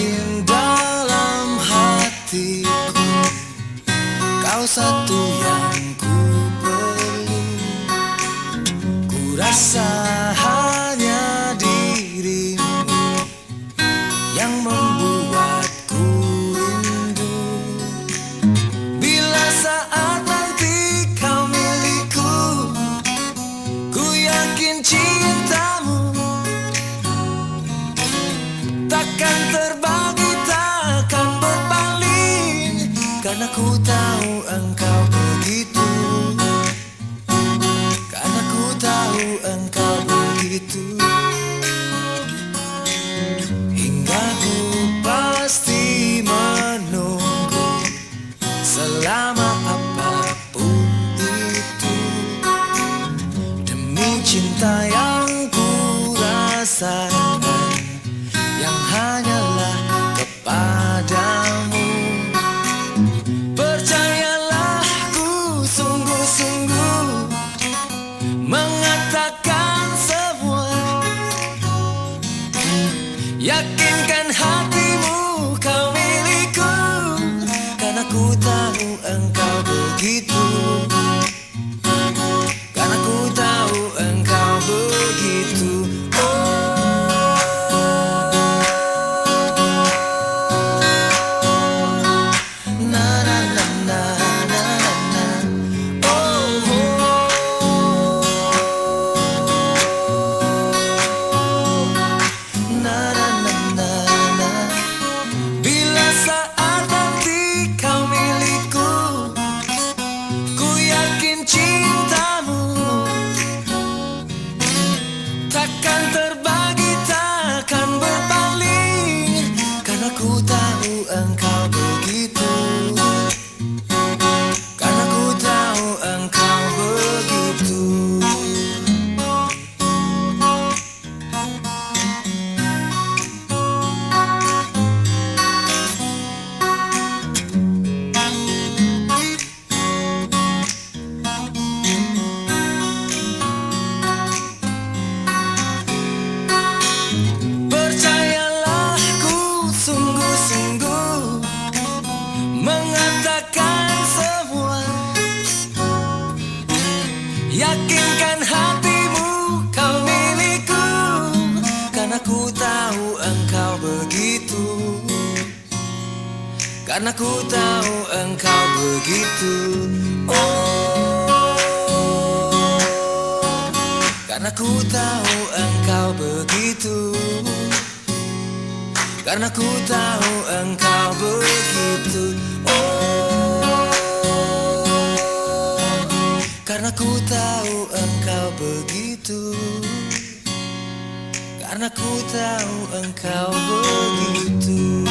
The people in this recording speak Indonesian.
Mungkin dalam hatiku Kau satu yang ku perlu Ku rasa engkau begitu. Hingga ku pasti menunggu Selama apa pun itu. Demi cinta yang ku rasakan Karena ku tahu engkau begitu sungguh-sungguh Mengatakan semua. Yakinkan hatimu kau milikku Karena ku tahu engkau begitu. Karena ku tahu engkau begitu. Oh Karena ku tahu engkau begitu Karena ku tahu engkau begitu. Oh. Karena ku tahu engkau begitu. Karena ku tahu engkau begitu